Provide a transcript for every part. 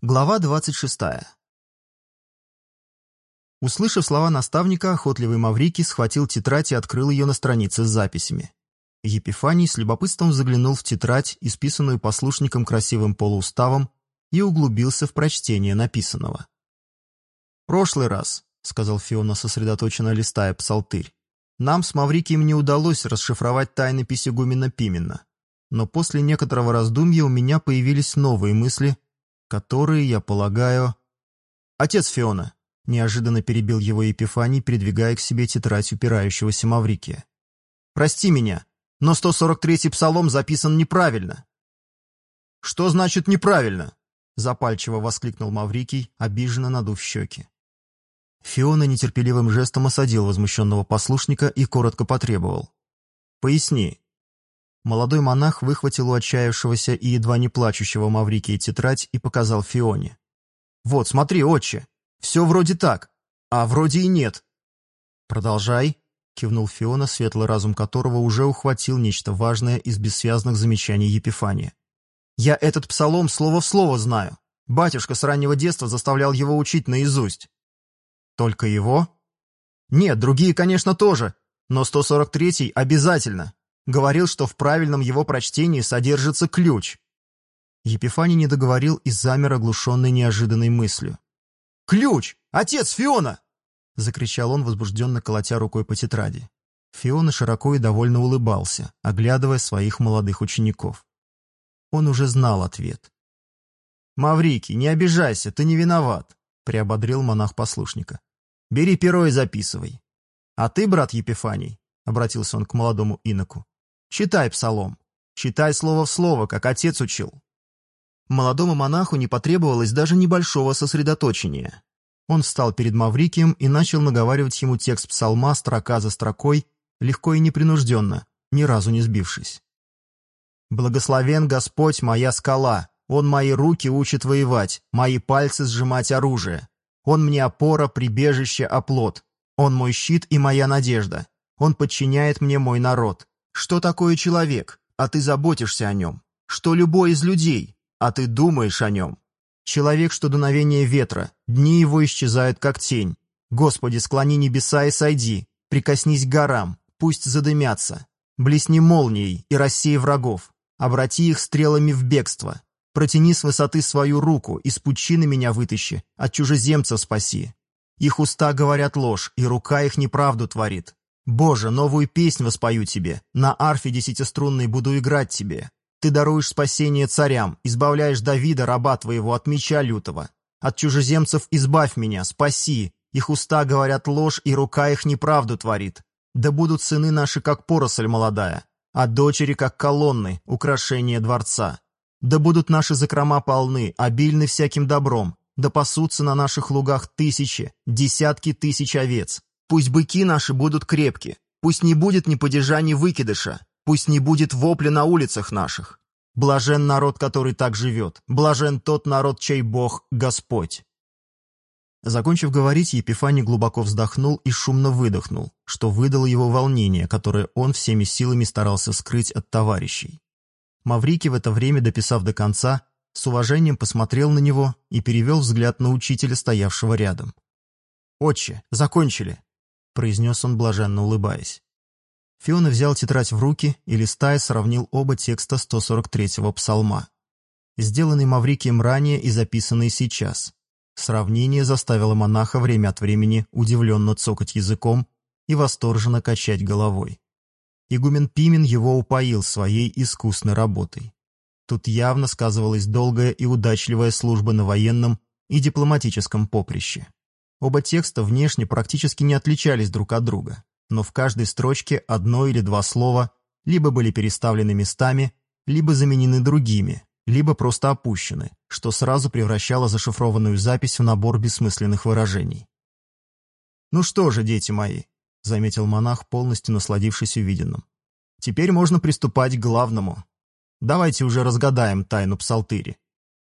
Глава 26. Услышав слова наставника, охотливый Маврикий схватил тетрадь и открыл ее на странице с записями. Епифаний с любопытством заглянул в тетрадь, исписанную послушником красивым полууставом, и углубился в прочтение написанного. «Прошлый раз», — сказал Фиона, сосредоточенно листая псалтырь, «нам с Маврикием не удалось расшифровать тайны Писегумена Пимена, но после некоторого раздумья у меня появились новые мысли — которые, я полагаю... Отец Фиона, неожиданно перебил его Епифаний, передвигая к себе тетрадь упирающегося Маврикия. Прости меня, но 143-й псалом записан неправильно. Что значит неправильно? Запальчиво воскликнул Маврикий, обиженно надув щеки. Фиона нетерпеливым жестом осадил возмущенного послушника и коротко потребовал. «Поясни, Молодой монах выхватил у отчаявшегося и едва не плачущего Маврикия тетрадь и показал Фионе. «Вот, смотри, отче, все вроде так, а вроде и нет». «Продолжай», — кивнул Фиона, светлый разум которого уже ухватил нечто важное из бессвязных замечаний Епифания. «Я этот псалом слово в слово знаю. Батюшка с раннего детства заставлял его учить наизусть». «Только его?» «Нет, другие, конечно, тоже, но 143-й обязательно. Говорил, что в правильном его прочтении содержится ключ. Епифаний не договорил и замер оглушенный неожиданной мыслью. «Ключ! Отец Фиона!» — закричал он, возбужденно колотя рукой по тетради. Фиона широко и довольно улыбался, оглядывая своих молодых учеников. Он уже знал ответ. «Маврикий, не обижайся, ты не виноват», — приободрил монах послушника. «Бери перо и записывай». «А ты, брат Епифаний», — обратился он к молодому иноку, Читай псалом. Читай слово в слово, как отец учил. Молодому монаху не потребовалось даже небольшого сосредоточения. Он встал перед Маврикием и начал наговаривать ему текст псалма строка за строкой, легко и непринужденно, ни разу не сбившись. «Благословен Господь, моя скала! Он мои руки учит воевать, мои пальцы сжимать оружие. Он мне опора, прибежище, оплот. Он мой щит и моя надежда. Он подчиняет мне мой народ. Что такое человек, а ты заботишься о нем? Что любой из людей, а ты думаешь о нем? Человек, что дуновение ветра, дни его исчезают, как тень. Господи, склони небеса и сойди, прикоснись к горам, пусть задымятся. Блесни молнией и рассей врагов, обрати их стрелами в бегство. Протяни с высоты свою руку, из пучины меня вытащи, от чужеземцев спаси. Их уста говорят ложь, и рука их неправду творит. Боже, новую песнь воспою тебе, на арфе десятиструнной буду играть тебе. Ты даруешь спасение царям, избавляешь Давида, раба твоего, от меча лютого. От чужеземцев избавь меня, спаси. Их уста говорят ложь, и рука их неправду творит. Да будут сыны наши, как поросль молодая, а дочери, как колонны, украшение дворца. Да будут наши закрома полны, обильны всяким добром, да пасутся на наших лугах тысячи, десятки тысяч овец. Пусть быки наши будут крепки, пусть не будет ни падежа, ни выкидыша, пусть не будет вопля на улицах наших. Блажен народ, который так живет, блажен тот народ, чей Бог — Господь». Закончив говорить, Епифаний глубоко вздохнул и шумно выдохнул, что выдало его волнение, которое он всеми силами старался скрыть от товарищей. Маврикий в это время, дописав до конца, с уважением посмотрел на него и перевел взгляд на учителя, стоявшего рядом. «Отче, закончили!» Произнес он, блаженно улыбаясь. Фиона взял тетрадь в руки и, листая, сравнил оба текста 143-го псалма. Сделанный Маврикием ранее и записанный сейчас. Сравнение заставило монаха время от времени удивленно цокать языком и восторженно качать головой. Игумен Пимен его упоил своей искусной работой. Тут явно сказывалась долгая и удачливая служба на военном и дипломатическом поприще. Оба текста внешне практически не отличались друг от друга, но в каждой строчке одно или два слова либо были переставлены местами, либо заменены другими, либо просто опущены, что сразу превращало зашифрованную запись в набор бессмысленных выражений. «Ну что же, дети мои», — заметил монах, полностью насладившись увиденным, «теперь можно приступать к главному. Давайте уже разгадаем тайну псалтыри.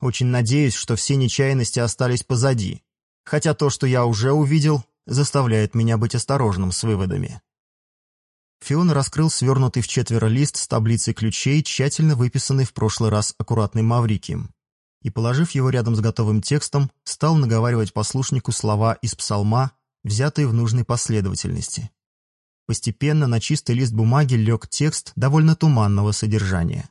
Очень надеюсь, что все нечаянности остались позади, хотя то, что я уже увидел, заставляет меня быть осторожным с выводами. Фион раскрыл свернутый в четверо лист с таблицей ключей, тщательно выписанный в прошлый раз аккуратным Маврикием. и, положив его рядом с готовым текстом, стал наговаривать послушнику слова из псалма, взятые в нужной последовательности. Постепенно на чистый лист бумаги лег текст довольно туманного содержания.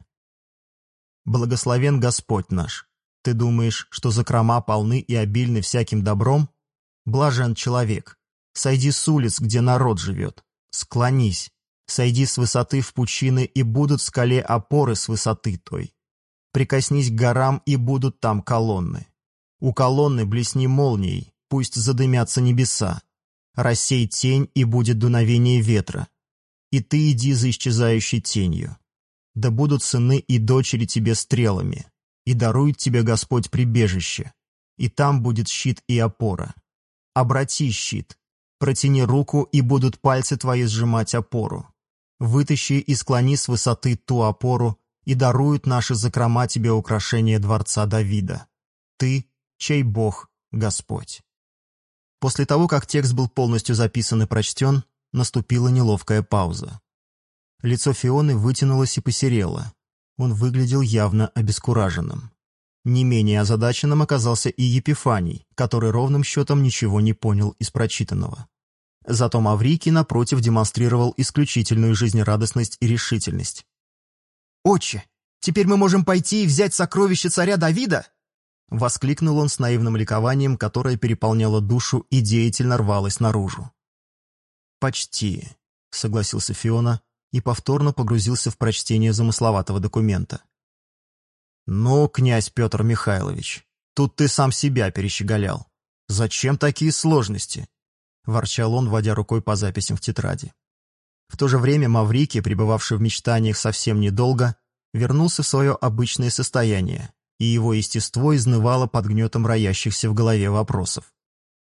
«Благословен Господь наш! Ты думаешь, что закрома полны и обильны всяким добром? Блажен человек! Сойди с улиц, где народ живет. Склонись, сойди с высоты в пучины, и будут в скале опоры с высоты той. Прикоснись к горам, и будут там колонны. У колонны блесни молнией, пусть задымятся небеса. Рассей тень, и будет дуновение ветра. И ты иди за исчезающей тенью. Да будут сыны и дочери тебе стрелами, и дарует тебе Господь прибежище, и там будет щит и опора. Обрати щит, протяни руку, и будут пальцы твои сжимать опору. Вытащи и склони с высоты ту опору, и даруют наши закрома тебе украшение дворца Давида. Ты, чей Бог, Господь. После того, как текст был полностью записан и прочтен, наступила неловкая пауза. Лицо Фионы вытянулось и посерело. Он выглядел явно обескураженным. Не менее озадаченным оказался и Епифаний, который ровным счетом ничего не понял из прочитанного. Зато Маврикий, напротив, демонстрировал исключительную жизнерадостность и решительность. «Отче, теперь мы можем пойти и взять сокровище царя Давида?» Воскликнул он с наивным ликованием, которое переполняло душу и деятельно рвалось наружу. «Почти», — согласился Фиона и повторно погрузился в прочтение замысловатого документа. «Ну, князь Петр Михайлович, тут ты сам себя перещеголял. Зачем такие сложности?» — ворчал он, водя рукой по записям в тетради. В то же время Маврикий, пребывавший в мечтаниях совсем недолго, вернулся в свое обычное состояние, и его естество изнывало под гнетом роящихся в голове вопросов.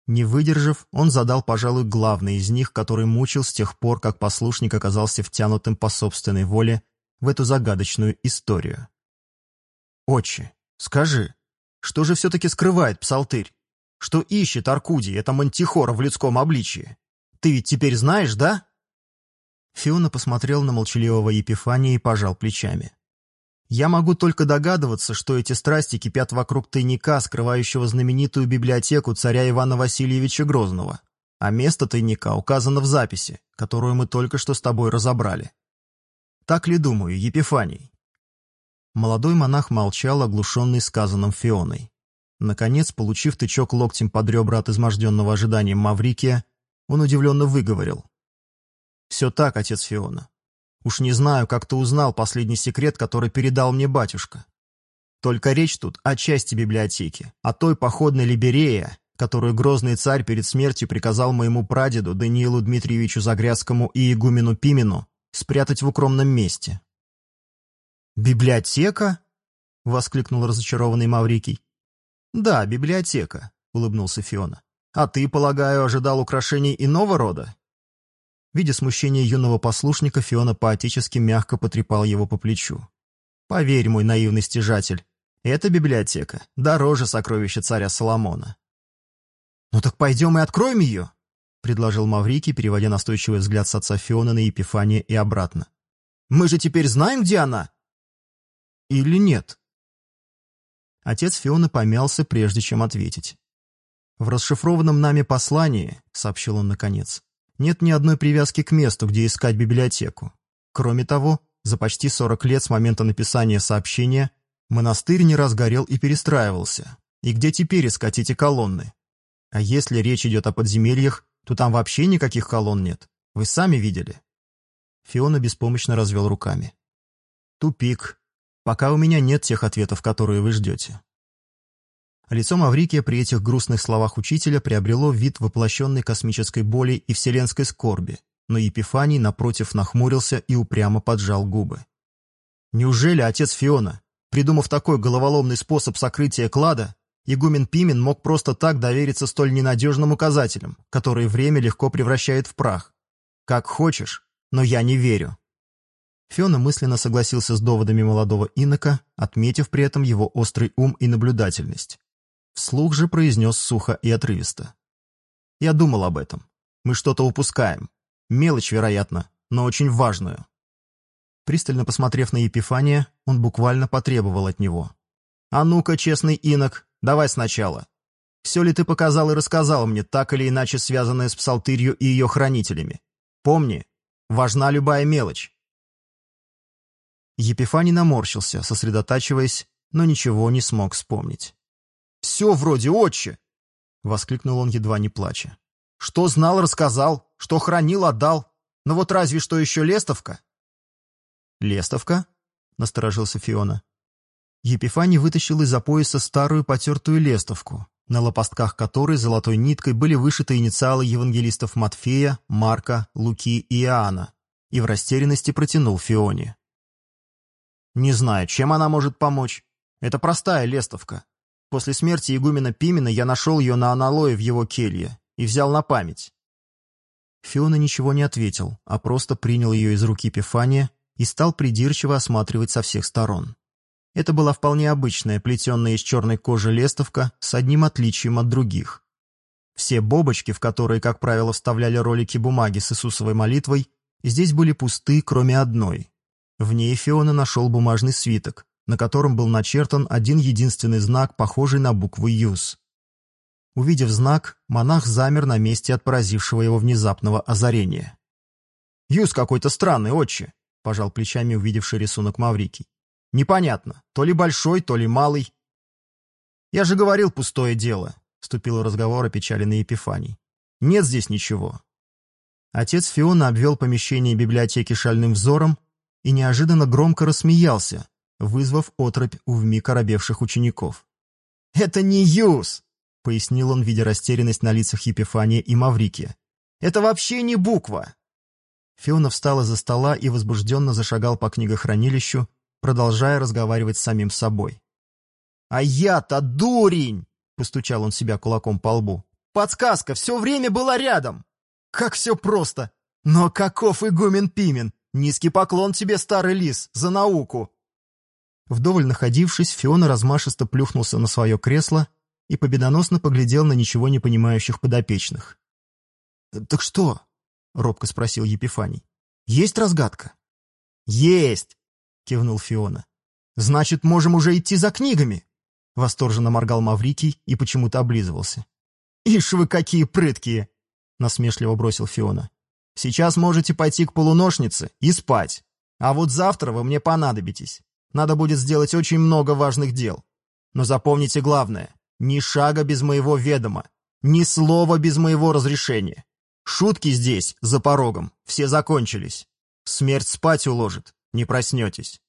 Не выдержав, он задал, пожалуй, главный из них, который мучил с тех пор, как послушник оказался втянутым по собственной воле в эту загадочную историю. «Отче, скажи, что же все-таки скрывает псалтырь? Что ищет Аркудий, это мантихора в людском обличии? Ты ведь теперь знаешь, да?» Фиона посмотрел на молчаливого Епифания и пожал плечами. «Я могу только догадываться, что эти страсти кипят вокруг тайника, скрывающего знаменитую библиотеку царя Ивана Васильевича Грозного, а место тайника указано в записи, которую мы только что с тобой разобрали. Так ли думаю, Епифаний?» Молодой монах молчал, оглушенный сказанным Фионой. Наконец, получив тычок локтем под ребра от изможденного ожиданием Маврикия, он удивленно выговорил. «Все так, отец Фиона. Уж не знаю, как ты узнал последний секрет, который передал мне батюшка. Только речь тут о части библиотеки, о той походной либерее, которую грозный царь перед смертью приказал моему прадеду Даниилу Дмитриевичу Загрязскому и игумену Пимену спрятать в укромном месте». «Библиотека?» — воскликнул разочарованный Маврикий. «Да, библиотека», — улыбнулся Фиона. «А ты, полагаю, ожидал украшений иного рода?» Видя смущение юного послушника, Фиона поотечески мягко потрепал его по плечу. «Поверь, мой наивный стяжатель, эта библиотека дороже сокровища царя Соломона». «Ну так пойдем и откроем ее», — предложил Маврикий, переводя настойчивый взгляд с отца Фиона на Епифания и обратно. «Мы же теперь знаем, где она?» «Или нет?» Отец Фиона помялся, прежде чем ответить. «В расшифрованном нами послании», — сообщил он наконец, нет ни одной привязки к месту, где искать библиотеку. Кроме того, за почти 40 лет с момента написания сообщения монастырь не раз горел и перестраивался. И где теперь искать эти колонны? А если речь идет о подземельях, то там вообще никаких колонн нет. Вы сами видели. Фиона беспомощно развел руками. Тупик. Пока у меня нет тех ответов, которые вы ждете. Лицо Маврикия при этих грустных словах учителя приобрело вид воплощенной космической боли и вселенской скорби, но Епифаний, напротив, нахмурился и упрямо поджал губы. Неужели отец Фиона, придумав такой головоломный способ сокрытия клада, игумен Пимен мог просто так довериться столь ненадежным указателям, которые время легко превращает в прах? Как хочешь, но я не верю. Фиона мысленно согласился с доводами молодого инока, отметив при этом его острый ум и наблюдательность. Вслух же произнес сухо и отрывисто. «Я думал об этом. Мы что-то упускаем. Мелочь, вероятно, но очень важную». Пристально посмотрев на Епифания, он буквально потребовал от него. А ну-ка, честный инок, давай сначала. Все ли ты показал и рассказал мне, так или иначе связанное с псалтырью и ее хранителями? Помни, важна любая мелочь. Епифаний наморщился, сосредотачиваясь, но ничего не смог вспомнить. «Все вроде отче!» — воскликнул он, едва не плача. «Что знал, рассказал, что хранил, отдал. Но вот разве что еще лестовка?» «Лестовка?» — насторожился Фиона. Епифаний вытащил из-за пояса старую потертую лестовку, на лопастках которой золотой ниткой были вышиты инициалы евангелистов Матфея, Марка, Луки и Иоанна, и в растерянности протянул Фионе. «Не знаю, чем она может помочь. Это простая лестовка. После смерти игумена Пимена я нашел ее на аналое в его келье и взял на память». Фиона ничего не ответил, а просто принял ее из руки Пифания и стал придирчиво осматривать со всех сторон. Это была вполне обычная, плетенная из черной кожи лестовка с одним отличием от других. Все бобочки, в которые, как правило, вставляли ролики бумаги с Иисусовой молитвой, здесь были пусты, кроме одной. В ней Фиона нашел бумажный свиток, на котором был начертан один единственный знак, похожий на букву «Юз». Увидев знак, монах замер на месте от поразившего его внезапного озарения. «Юз какой-то странный, отче», — пожал плечами увидевший рисунок Маврикий. Непонятно, то ли большой, то ли малый. «Я же говорил, пустое дело», — вступил в разговор опечаленный Епифаний. «Нет здесь ничего». Отец Фиона обвел помещение библиотеки шальным взором и неожиданно громко рассмеялся, вызвав отрыбь у вмиг оробевших учеников. «Это не Юз!» — пояснил он, видя растерянность на лицах Епифания и Маврикия. «Это вообще не буква!» Фиона встал из-за стола и возбужденно зашагал по книгохранилищу, продолжая разговаривать с самим собой. «А я-то дурень!» — постучал он себя кулаком по лбу. «Подсказка все время была рядом! Как все просто! Но каков игумен Пимен! Низкий поклон тебе, старый лис, за науку!» Вдоволь находившись, Фиона размашисто плюхнулся на свое кресло и победоносно поглядел на ничего не понимающих подопечных. «Так что?» — робко спросил Епифаний. «Есть разгадка?» «Есть!» кивнул Фиона. «Значит, можем уже идти за книгами!» Восторженно моргал Маврикий и почему-то облизывался. «Ишь вы какие прыткие!» Насмешливо бросил Фиона. «Сейчас можете пойти к полуношнице и спать. А вот завтра вы мне понадобитесь. Надо будет сделать очень много важных дел. Но запомните главное. Ни шага без моего ведома. Ни слова без моего разрешения. Шутки здесь, за порогом, все закончились. Смерть спать уложит, не проснетесь.